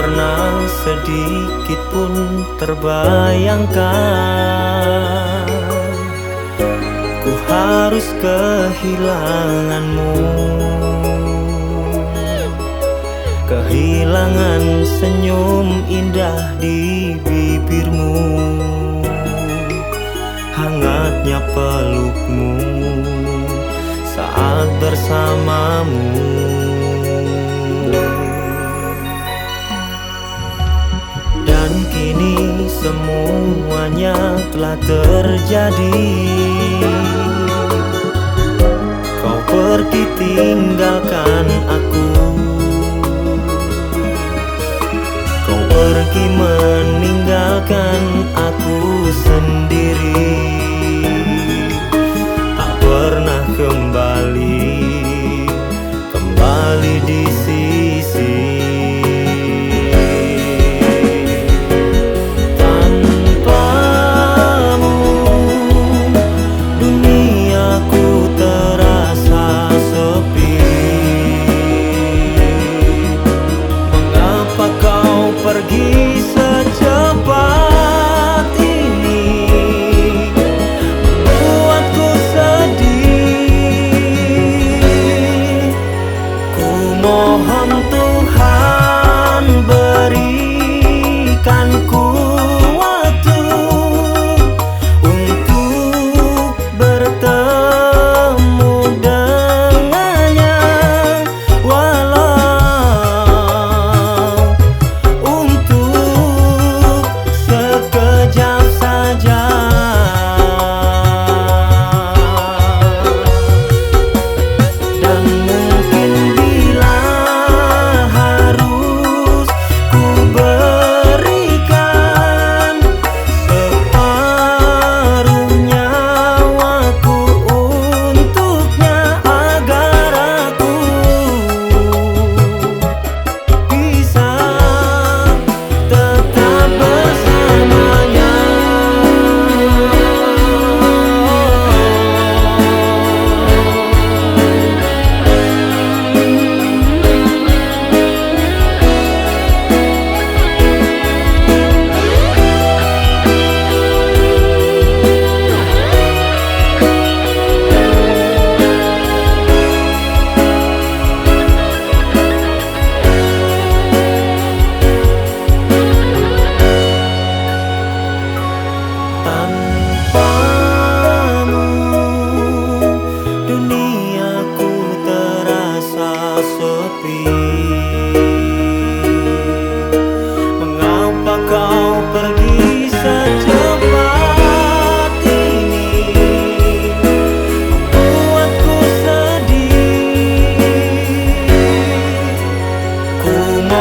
Pernah sedikit pun terbayangkan. Ku harus kehilanganmu. Kehilangan senyum indah di bibirmu. Hangatnya pelukmu saat bersamamu Kini semuanya telah terjadi. Kau pergi tinggalkan aku. Pergi meninggalkan aku sendiri pergi secepat ini. Membuatku sedih. Ku mohon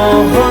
花